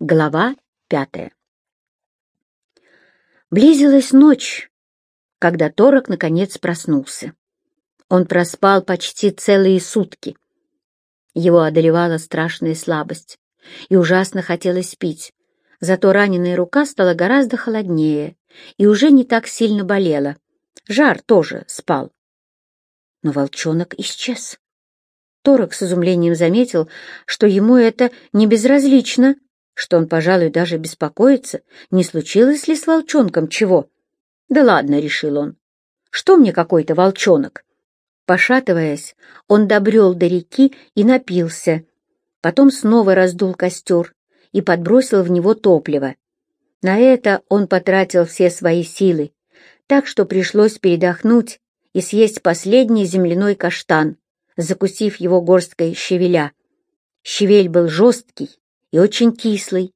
Глава пятая Близилась ночь, когда Торок наконец проснулся. Он проспал почти целые сутки. Его одолевала страшная слабость, и ужасно хотелось пить. Зато раненая рука стала гораздо холоднее и уже не так сильно болела. Жар тоже спал. Но волчонок исчез. Торок с изумлением заметил, что ему это не безразлично — что он, пожалуй, даже беспокоится, не случилось ли с волчонком чего. «Да ладно», — решил он, — «что мне какой-то волчонок?» Пошатываясь, он добрел до реки и напился. Потом снова раздул костер и подбросил в него топливо. На это он потратил все свои силы, так что пришлось передохнуть и съесть последний земляной каштан, закусив его горсткой щавеля. Щавель был жесткий, и очень кислый,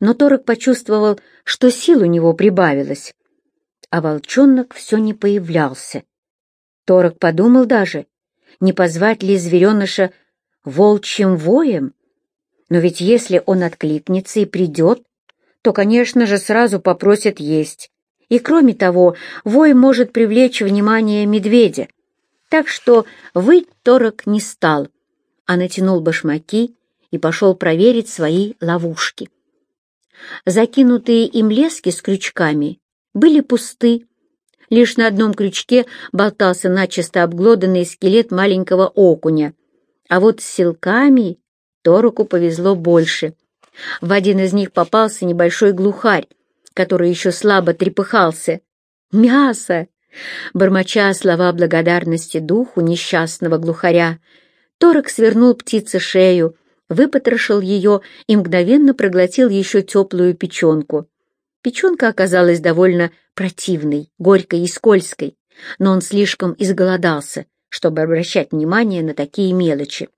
но Торок почувствовал, что сил у него прибавилось. А волчонок все не появлялся. Торок подумал даже, не позвать ли звереныша волчьим воем. Но ведь если он откликнется и придет, то, конечно же, сразу попросит есть. И кроме того, вой может привлечь внимание медведя. Так что выть Торок не стал, а натянул башмаки и пошел проверить свои ловушки. Закинутые им лески с крючками были пусты. Лишь на одном крючке болтался начисто обглоданный скелет маленького окуня, а вот с селками Торуку повезло больше. В один из них попался небольшой глухарь, который еще слабо трепыхался. «Мясо!» Бормоча слова благодарности духу несчастного глухаря, Торок свернул птице шею выпотрошил ее и мгновенно проглотил еще теплую печенку. Печенка оказалась довольно противной, горькой и скользкой, но он слишком изголодался, чтобы обращать внимание на такие мелочи.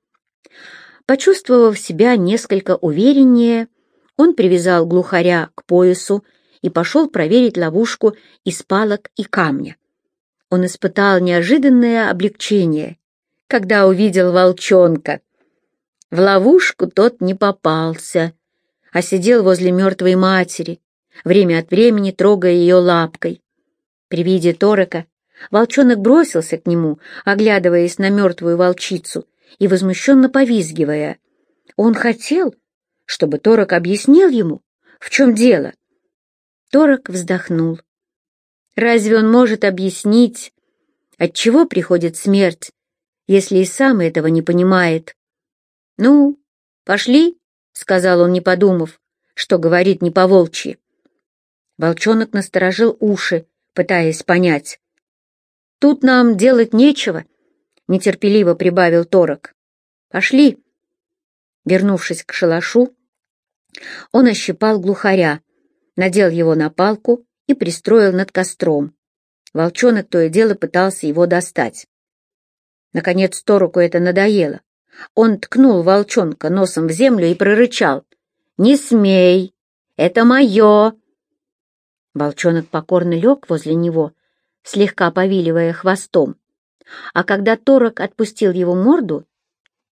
Почувствовав себя несколько увереннее, он привязал глухаря к поясу и пошел проверить ловушку из палок и камня. Он испытал неожиданное облегчение, когда увидел волчонка — в ловушку тот не попался, а сидел возле мертвой матери, время от времени трогая ее лапкой. При виде Торока волчонок бросился к нему, оглядываясь на мертвую волчицу и возмущенно повизгивая. Он хотел, чтобы Торок объяснил ему, в чем дело. Торок вздохнул. Разве он может объяснить, от чего приходит смерть, если и сам этого не понимает? «Ну, пошли», — сказал он, не подумав, что говорит не по-волчьи. Волчонок насторожил уши, пытаясь понять. «Тут нам делать нечего», — нетерпеливо прибавил Торок. «Пошли». Вернувшись к шалашу, он ощипал глухаря, надел его на палку и пристроил над костром. Волчонок то и дело пытался его достать. Наконец Тороку это надоело. Он ткнул волчонка носом в землю и прорычал. «Не смей! Это мое!» Волчонок покорно лег возле него, слегка повиливая хвостом, а когда Торок отпустил его морду,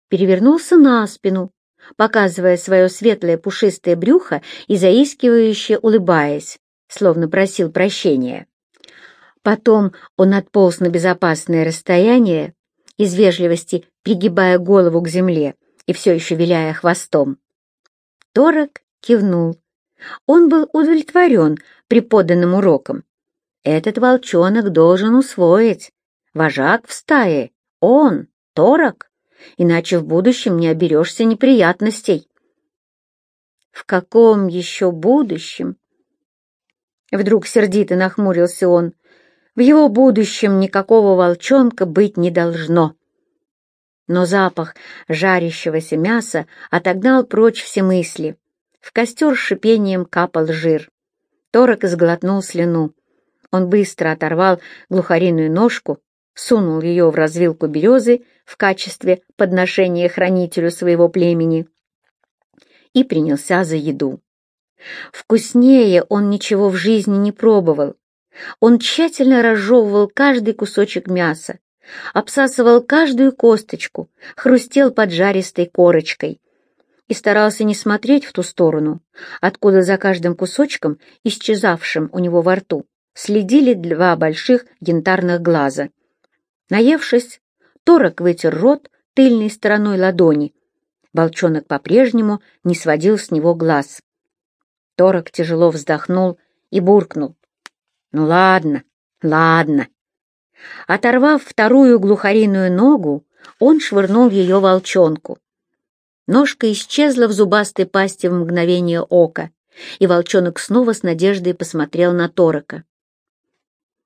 перевернулся на спину, показывая свое светлое пушистое брюхо и заискивающе улыбаясь, словно просил прощения. Потом он отполз на безопасное расстояние из вежливости пригибая голову к земле и все еще виляя хвостом. Торок кивнул. Он был удовлетворен преподанным уроком. Этот волчонок должен усвоить. Вожак в стае — он, Торок, иначе в будущем не оберешься неприятностей. В каком еще будущем? Вдруг сердито нахмурился он. В его будущем никакого волчонка быть не должно. Но запах жарящегося мяса отогнал прочь все мысли. В костер шипением капал жир. Торок изглотнул слюну. Он быстро оторвал глухариную ножку, сунул ее в развилку березы в качестве подношения хранителю своего племени и принялся за еду. Вкуснее он ничего в жизни не пробовал. Он тщательно разжевывал каждый кусочек мяса, обсасывал каждую косточку, хрустел поджаристой корочкой. и старался не смотреть в ту сторону, откуда за каждым кусочком, исчезавшим у него во рту, следили два больших янтарных глаза. Наевшись, Торок вытер рот тыльной стороной ладони. Волчонок по-прежнему не сводил с него глаз. Торок тяжело вздохнул и буркнул. «Ну ладно, ладно». Оторвав вторую глухариную ногу, он швырнул ее волчонку. Ножка исчезла в зубастой пасти в мгновение ока, и волчонок снова с надеждой посмотрел на Торока.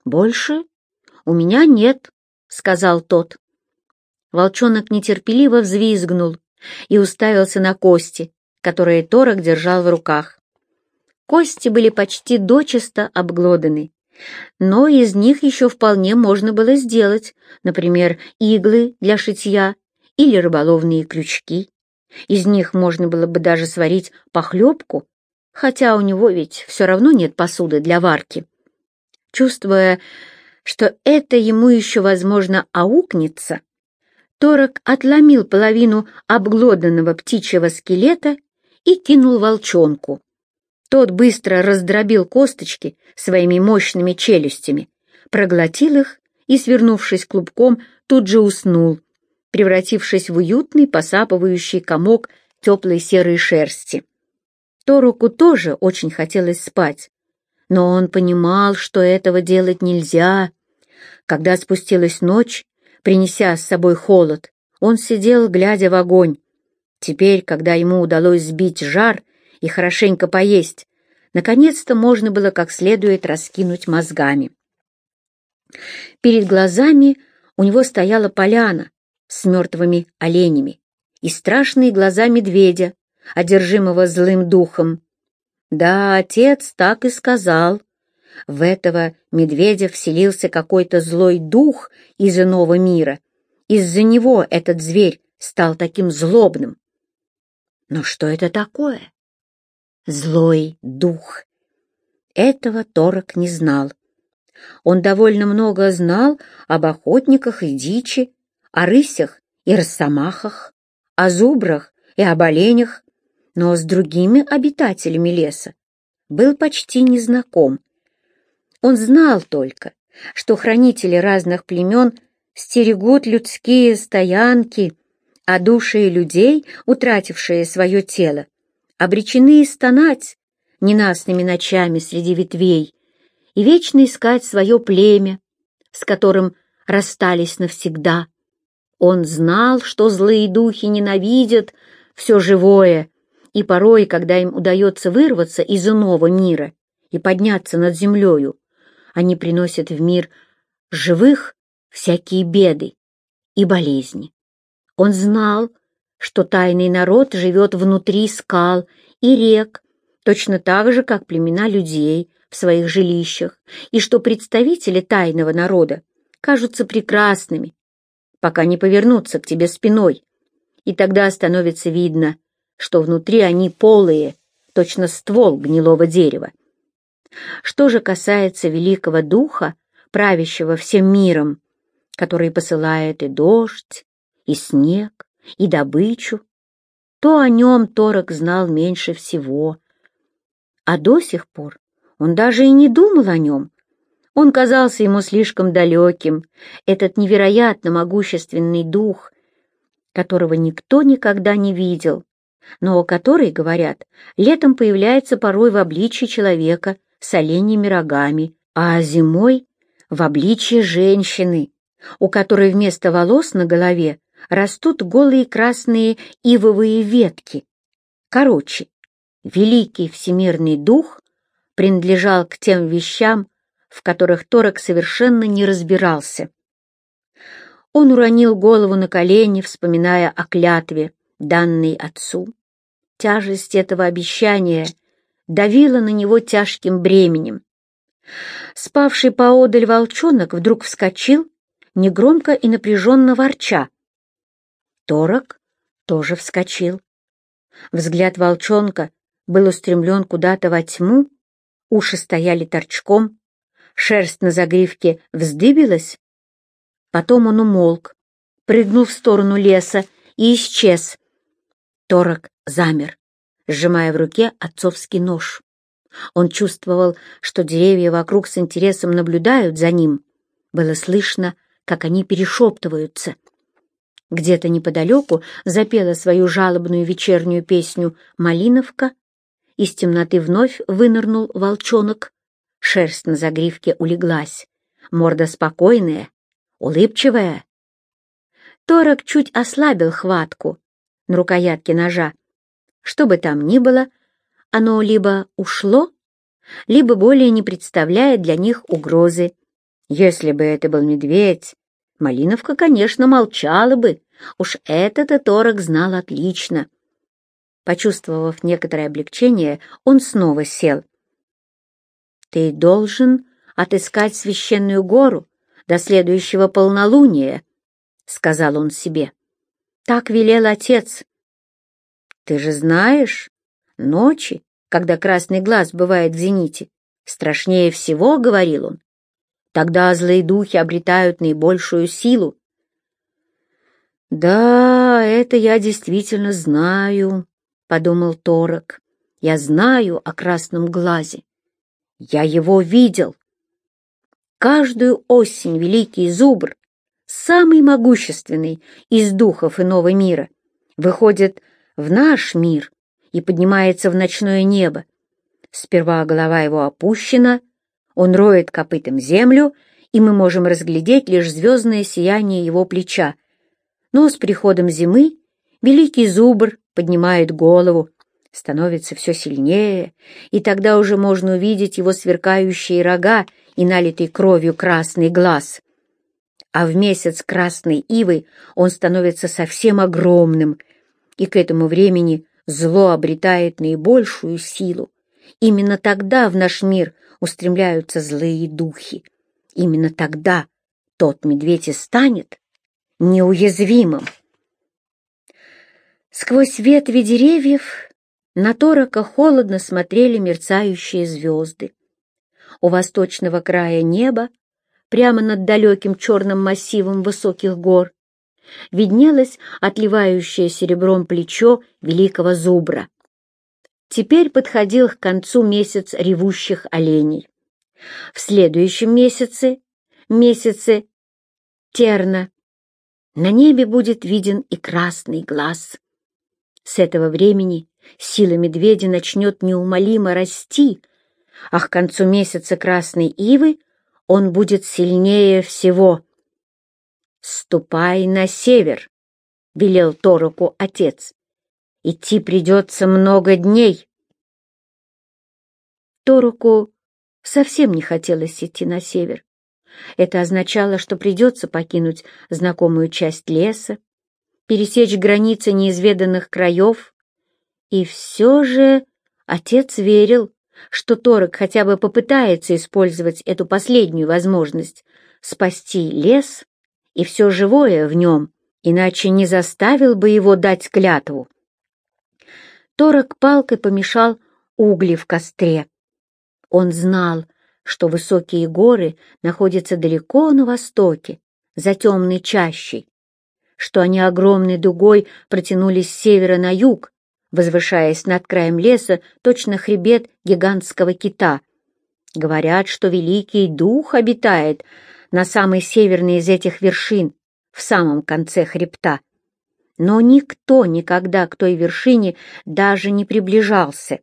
«Больше у меня нет», — сказал тот. Волчонок нетерпеливо взвизгнул и уставился на кости, которые Торок держал в руках. Кости были почти дочисто обглоданы, но из них еще вполне можно было сделать, например, иглы для шитья или рыболовные крючки. Из них можно было бы даже сварить похлебку, хотя у него ведь все равно нет посуды для варки. Чувствуя, что это ему еще, возможно, аукнется, Торок отломил половину обглоданного птичьего скелета и кинул волчонку. Тот быстро раздробил косточки своими мощными челюстями, проглотил их и, свернувшись клубком, тут же уснул, превратившись в уютный посапывающий комок теплой серой шерсти. Торуку тоже очень хотелось спать, но он понимал, что этого делать нельзя. Когда спустилась ночь, принеся с собой холод, он сидел, глядя в огонь. Теперь, когда ему удалось сбить жар и хорошенько поесть, наконец-то можно было как следует раскинуть мозгами. Перед глазами у него стояла поляна с мертвыми оленями и страшные глаза медведя, одержимого злым духом. Да, отец так и сказал. В этого медведя вселился какой-то злой дух из иного мира. Из-за него этот зверь стал таким злобным. Но что это такое? Злой дух. Этого Торок не знал. Он довольно много знал об охотниках и дичи, о рысях и росомахах, о зубрах и об оленях, но с другими обитателями леса был почти незнаком. Он знал только, что хранители разных племен стерегут людские стоянки, а души людей, утратившие свое тело, обречены стонать ненастными ночами среди ветвей и вечно искать свое племя, с которым расстались навсегда. Он знал, что злые духи ненавидят все живое, и порой, когда им удается вырваться из иного мира и подняться над землею, они приносят в мир живых всякие беды и болезни. Он знал, что тайный народ живет внутри скал и рек, точно так же, как племена людей в своих жилищах, и что представители тайного народа кажутся прекрасными, пока не повернутся к тебе спиной, и тогда становится видно, что внутри они полые, точно ствол гнилого дерева. Что же касается великого духа, правящего всем миром, который посылает и дождь, и снег, и добычу, то о нем Торок знал меньше всего. А до сих пор он даже и не думал о нем. Он казался ему слишком далеким, этот невероятно могущественный дух, которого никто никогда не видел, но который, говорят, летом появляется порой в обличье человека с оленями рогами, а зимой — в обличье женщины, у которой вместо волос на голове растут голые красные ивовые ветки. Короче, великий всемирный дух принадлежал к тем вещам, в которых Торок совершенно не разбирался. Он уронил голову на колени, вспоминая о клятве, данной отцу. Тяжесть этого обещания давила на него тяжким бременем. Спавший поодаль волчонок вдруг вскочил, негромко и напряженно ворча. Торок тоже вскочил. Взгляд волчонка был устремлен куда-то во тьму, уши стояли торчком, шерсть на загривке вздыбилась. Потом он умолк, прыгнул в сторону леса и исчез. Торок замер, сжимая в руке отцовский нож. Он чувствовал, что деревья вокруг с интересом наблюдают за ним. Было слышно, как они перешептываются. Где-то неподалеку запела свою жалобную вечернюю песню «Малиновка». Из темноты вновь вынырнул волчонок. Шерсть на загривке улеглась. Морда спокойная, улыбчивая. Торок чуть ослабил хватку на рукоятке ножа. Что бы там ни было, оно либо ушло, либо более не представляет для них угрозы. Если бы это был медведь, Малиновка, конечно, молчала бы. Уж это-то Торок знал отлично. Почувствовав некоторое облегчение, он снова сел. «Ты должен отыскать священную гору до следующего полнолуния», — сказал он себе. «Так велел отец». «Ты же знаешь, ночи, когда красный глаз бывает в зените, страшнее всего, — говорил он. Тогда злые духи обретают наибольшую силу. «Да, это я действительно знаю», — подумал Торок. «Я знаю о красном глазе. Я его видел. Каждую осень великий зубр, самый могущественный из духов иного мира, выходит в наш мир и поднимается в ночное небо. Сперва голова его опущена, он роет копытом землю, и мы можем разглядеть лишь звездное сияние его плеча. Но с приходом зимы великий зубр поднимает голову, становится все сильнее, и тогда уже можно увидеть его сверкающие рога и налитый кровью красный глаз. А в месяц красной ивы он становится совсем огромным, и к этому времени зло обретает наибольшую силу. Именно тогда в наш мир устремляются злые духи. Именно тогда тот медведь и станет неуязвимым. Сквозь ветви деревьев на Торока холодно смотрели мерцающие звезды. У восточного края неба, прямо над далеким черным массивом высоких гор, виднелось отливающее серебром плечо великого зубра. Теперь подходил к концу месяц ревущих оленей. В следующем месяце, месяце терна, на небе будет виден и красный глаз. С этого времени сила медведя начнет неумолимо расти, а к концу месяца красной ивы он будет сильнее всего. «Ступай на север», — велел Тороку отец. Идти придется много дней. Торуку совсем не хотелось идти на север. Это означало, что придется покинуть знакомую часть леса, пересечь границы неизведанных краев. И все же отец верил, что Торок хотя бы попытается использовать эту последнюю возможность спасти лес и все живое в нем, иначе не заставил бы его дать клятву. Торок палкой помешал угли в костре. Он знал, что высокие горы находятся далеко на востоке, за темной чащей, что они огромной дугой протянулись с севера на юг, возвышаясь над краем леса точно хребет гигантского кита. Говорят, что Великий Дух обитает на самой северной из этих вершин, в самом конце хребта но никто никогда к той вершине даже не приближался.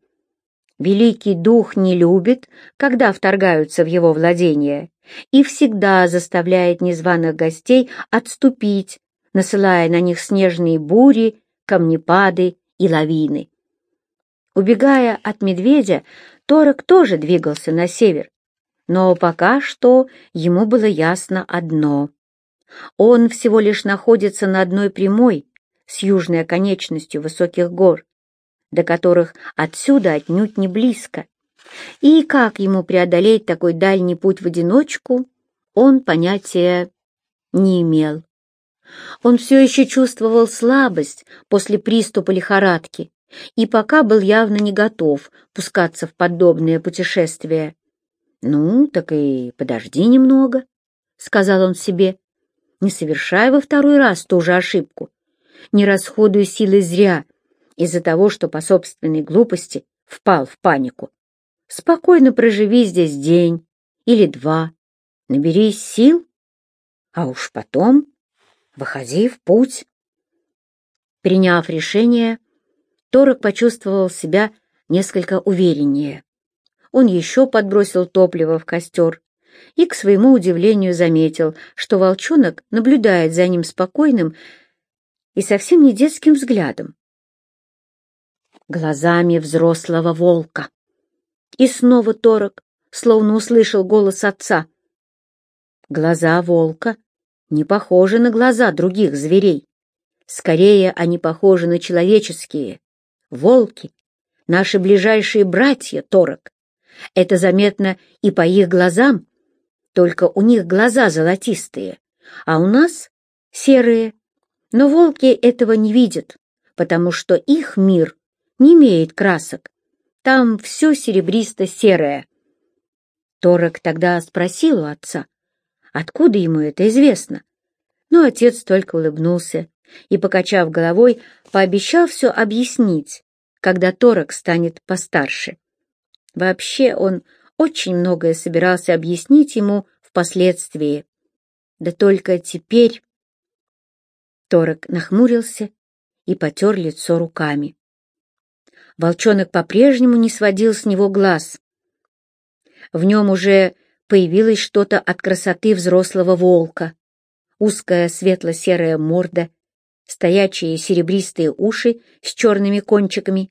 Великий дух не любит, когда вторгаются в его владение, и всегда заставляет незваных гостей отступить, насылая на них снежные бури, камнепады и лавины. Убегая от медведя, Торок тоже двигался на север, но пока что ему было ясно одно. Он всего лишь находится на одной прямой, с южной оконечностью высоких гор, до которых отсюда отнюдь не близко. И как ему преодолеть такой дальний путь в одиночку, он понятия не имел. Он все еще чувствовал слабость после приступа лихорадки и пока был явно не готов пускаться в подобное путешествие. «Ну, так и подожди немного», — сказал он себе, — «не совершай во второй раз ту же ошибку, не расходуй силы зря из-за того, что по собственной глупости впал в панику. Спокойно проживи здесь день или два, наберись сил, а уж потом выходи в путь. Приняв решение, Торок почувствовал себя несколько увереннее. Он еще подбросил топливо в костер и, к своему удивлению, заметил, что волчонок наблюдает за ним спокойным и совсем не детским взглядом. Глазами взрослого волка. И снова Торок, словно услышал голос отца. Глаза волка не похожи на глаза других зверей. Скорее, они похожи на человеческие. Волки — наши ближайшие братья, Торок. Это заметно и по их глазам, только у них глаза золотистые, а у нас серые. Но волки этого не видят, потому что их мир не имеет красок. Там все серебристо-серое. Торок тогда спросил у отца, откуда ему это известно. Но отец только улыбнулся и, покачав головой, пообещал все объяснить, когда Торок станет постарше. Вообще он очень многое собирался объяснить ему впоследствии. Да только теперь... Торок нахмурился и потер лицо руками. Волчонок по-прежнему не сводил с него глаз. В нем уже появилось что-то от красоты взрослого волка. Узкая светло-серая морда, стоячие серебристые уши с черными кончиками,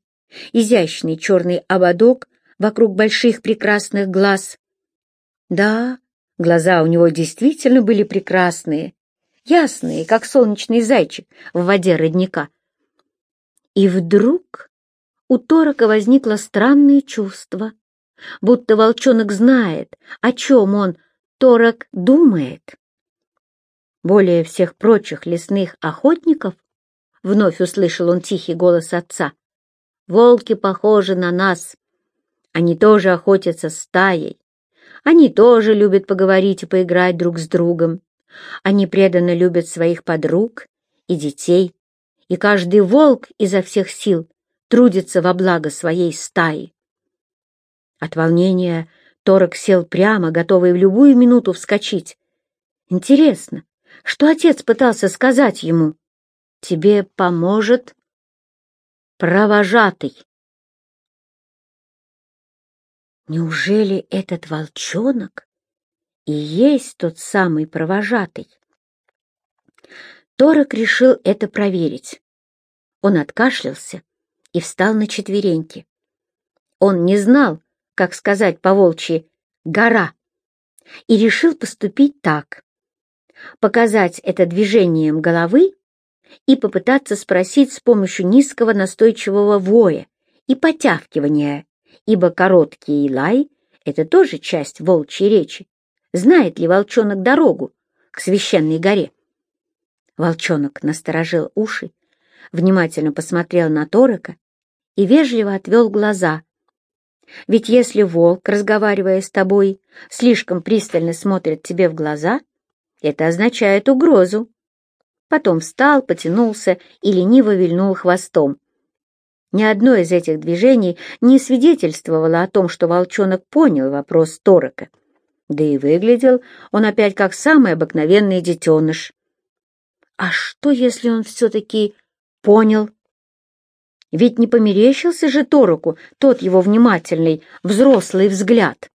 изящный черный ободок вокруг больших прекрасных глаз. Да, глаза у него действительно были прекрасные, ясные, как солнечный зайчик в воде родника. И вдруг у Торока возникло странное чувство, будто волчонок знает, о чем он, Торок, думает. Более всех прочих лесных охотников, вновь услышал он тихий голос отца, волки похожи на нас, они тоже охотятся стаей. Они тоже любят поговорить и поиграть друг с другом. Они преданно любят своих подруг и детей. И каждый волк изо всех сил трудится во благо своей стаи. От волнения Торок сел прямо, готовый в любую минуту вскочить. Интересно, что отец пытался сказать ему? Тебе поможет провожатый. Неужели этот волчонок и есть тот самый провожатый? Торок решил это проверить. Он откашлялся и встал на четвереньки. Он не знал, как сказать по-волчьи «гора», и решил поступить так. Показать это движением головы и попытаться спросить с помощью низкого настойчивого воя и потявкивания ибо короткий лай — это тоже часть волчьей речи. Знает ли волчонок дорогу к священной горе? Волчонок насторожил уши, внимательно посмотрел на Торока и вежливо отвел глаза. Ведь если волк, разговаривая с тобой, слишком пристально смотрит тебе в глаза, это означает угрозу. Потом встал, потянулся и лениво вильнул хвостом. Ни одно из этих движений не свидетельствовало о том, что волчонок понял вопрос Торока. Да и выглядел он опять как самый обыкновенный детеныш. А что, если он все-таки понял? Ведь не померещился же Тороку тот его внимательный, взрослый взгляд.